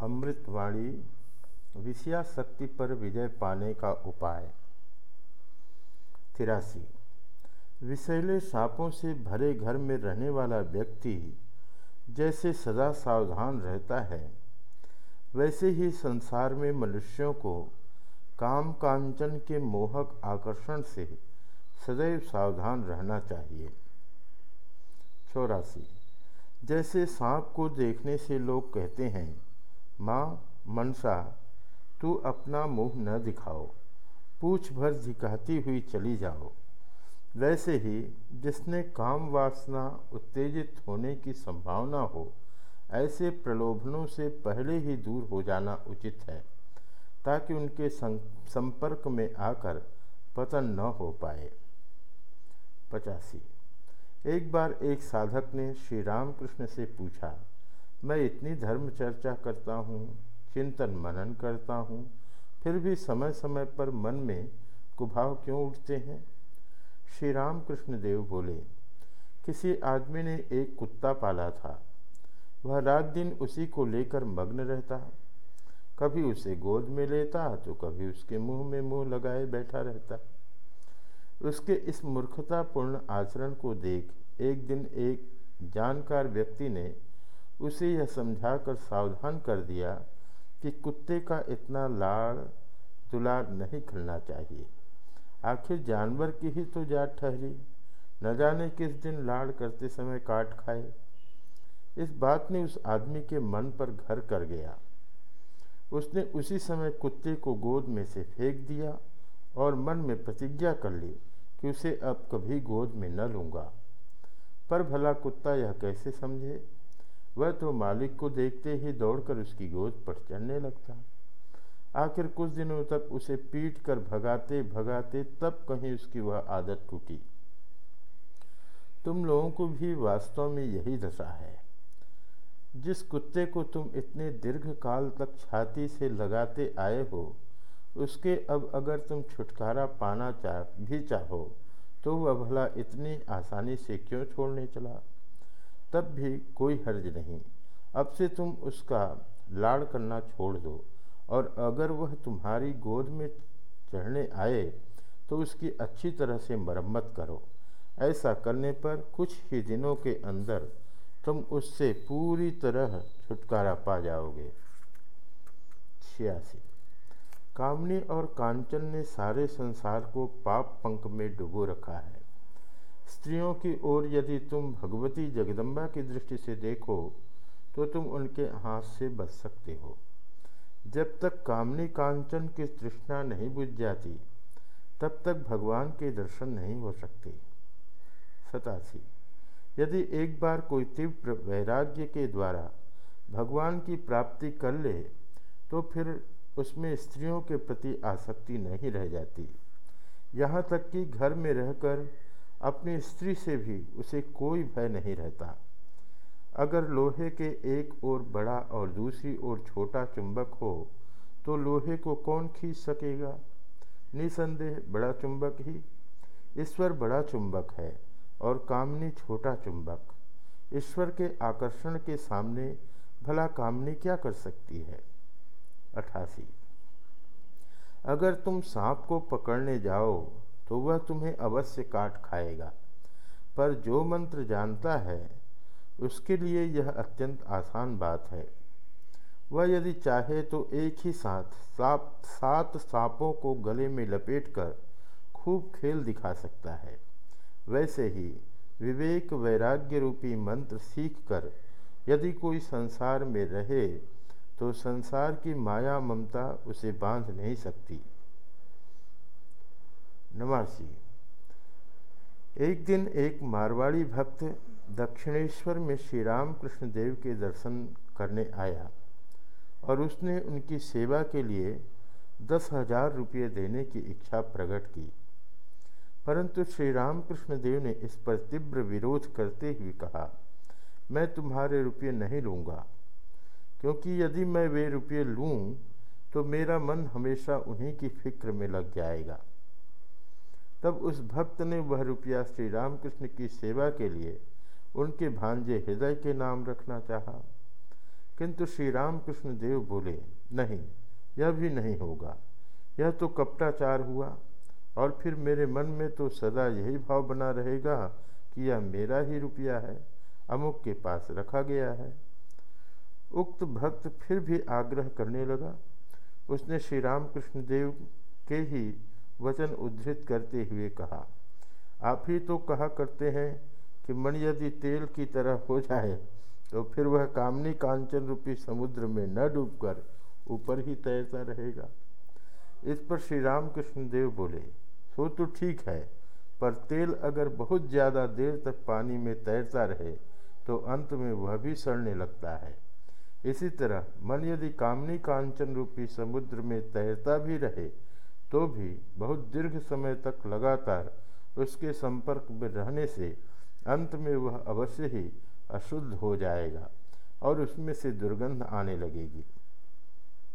अमृतवाणी विषया शक्ति पर विजय पाने का उपाय। तिरासी। विषैले सांपों से भरे घर में रहने वाला व्यक्ति जैसे सदा सावधान रहता है, वैसे ही संसार में मनुष्यों को काम कांचन के मोहक आकर्षण से सदैव सावधान रहना चाहिए। चौरासी। जैसे सांप को देखने से लोग कहते हैं माँ, मनसा, तू अपना मुँह न दिखाओ। पूछ भर झिकाती हुई चली जाओ। वैसे ही जिसने काम वासना उत्तेजित होने की संभावना हो, ऐसे प्रलोभनों से पहले ही दूर हो जाना उचित है, ताकि उनके संपर्क में आकर पतन न हो पाए। पचासी। एक बार एक साधक ने श्री रामकृष्ण से पूछा मैं इतनी धर्म चर्चा करता हूँ, चिंतन मनन करता हूँ, फिर भी समय समय पर मन में कुभाव क्यों उठते हैं? श्री राम कृष्ण देव बोले, किसी आदमी ने एक कुत्ता पाला था। वह रात दिन उसी को लेकर मग्न रहता। कभी उसे गोद में लेता तो कभी उसके मुँह में मुँह लगाए बैठा रहता। उसके इस मूर्खतापूर्ण आचरण को देख एक दिन एक जानकार व्यक्ति ने उसे यह समझाकर सावधान कर दिया कि कुत्ते का इतना लाड़ दुलार नहीं खिलना चाहिए। आखिर जानवर की ही तो जात ठहरी। न जाने किस दिन लाड़ करते समय काट खाए। इस बात ने उस आदमी के मन पर घर कर गया। उसने उसी समय कुत्ते को गोद में से फेंक दिया और मन में प्रतिज्ञा कर ली कि उसे अब कभी गोद में न लूँगा। पर भला कुत्ता यह कैसे समझे? वह तो मालिक को देखते ही दौड़कर उसकी गोद पर चढ़ने लगता। आखिर कुछ दिनों तक उसे पीट कर भगाते भगाते तब कहीं उसकी वह आदत टूटी। तुम लोगों को भी वास्तव में यही दशा है। जिस कुत्ते को तुम इतने दीर्घ काल तक छाती से लगाते आए हो, उसके अब अगर तुम छुटकारा पाना चाह, भी चाहो तो वह भला इतनी आसानी से क्यों छोड़ने चला? तब भी कोई हर्ज नहीं। अब से तुम उसका लाड़ करना छोड़ दो, और अगर वह तुम्हारी गोद में चढ़ने आए तो उसकी अच्छी तरह से मरम्मत करो। ऐसा करने पर कुछ ही दिनों के अंदर तुम उससे पूरी तरह छुटकारा पा जाओगे। छियासी। कामनी और कांचन ने सारे संसार को पाप पंख में डुबो रखा है। स्त्रियों की ओर यदि तुम भगवती जगदम्बा की दृष्टि से देखो तो तुम उनके हाथ से बच सकते हो। जब तक कामनी कांचन की तृष्णा नहीं बुझ जाती, तब तक भगवान के दर्शन नहीं हो सकते। सतासी। यदि एक बार कोई तीव्र वैराग्य के द्वारा भगवान की प्राप्ति कर ले तो फिर उसमें स्त्रियों के प्रति आसक्ति नहीं रह जाती। यहाँ तक कि घर में रहकर अपनी स्त्री से भी उसे कोई भय नहीं रहता। अगर लोहे के एक ओर बड़ा और दूसरी ओर छोटा चुंबक हो तो लोहे को कौन खींच सकेगा? निसंदेह, बड़ा चुंबक ही। ईश्वर बड़ा चुंबक है और कामनी छोटा चुंबक। ईश्वर के आकर्षण के सामने भला कामनी क्या कर सकती है? अठासी। अगर तुम सांप को पकड़ने जाओ तो वह तुम्हें अवश्य काट खाएगा। पर जो मंत्र जानता है, उसके लिए यह अत्यंत आसान बात है। वह यदि चाहे तो एक ही साथ साप, सात सांपों को गले में लपेटकर खूब खेल दिखा सकता है। वैसे ही विवेक वैराग्य रूपी मंत्र सीखकर यदि कोई संसार में रहे तो संसार की माया ममता उसे बाँध नहीं सकती। नवासी एक दिन एक मारवाड़ी भक्त दक्षिणेश्वर में श्री राम कृष्ण देव के दर्शन करने आया और उसने उनकी सेवा के लिए दस हज़ार रुपये देने की इच्छा प्रकट की। परंतु श्री रामकृष्ण देव ने इस पर तीव्र विरोध करते हुए कहा, मैं तुम्हारे रुपये नहीं लूँगा। क्योंकि यदि मैं वे रुपये लूँ तो मेरा मन हमेशा उन्हीं की फ़िक्र में लग जाएगा। तब उस भक्त ने वह रुपया श्री रामकृष्ण की सेवा के लिए उनके भांजे हृदय के नाम रखना चाहा। किंतु श्री रामकृष्ण देव बोले, नहीं, यह भी नहीं होगा। यह तो कपटाचार हुआ, और फिर मेरे मन में तो सदा यही भाव बना रहेगा कि यह मेरा ही रुपया है, अमुक के पास रखा गया है। उक्त भक्त फिर भी आग्रह करने लगा। उसने श्री रामकृष्ण देव के ही वचन उद्धृत करते हुए कहा, आप ही तो कहा करते हैं कि मन यदि तेल की तरह हो जाए तो फिर वह कामनी कांचन रूपी समुद्र में न डूबकर ऊपर ही तैरता रहेगा। इस पर श्री रामकृष्ण देव बोले, सो तो ठीक है, पर तेल अगर बहुत ज़्यादा देर तक पानी में तैरता रहे तो अंत में वह भी सड़ने लगता है। इसी तरह मन यदि कामनी कांचन रूपी समुद्र में तैरता भी रहे तो भी बहुत दीर्घ समय तक लगातार उसके संपर्क में रहने से अंत में वह अवश्य ही अशुद्ध हो जाएगा और उसमें से दुर्गंध आने लगेगी।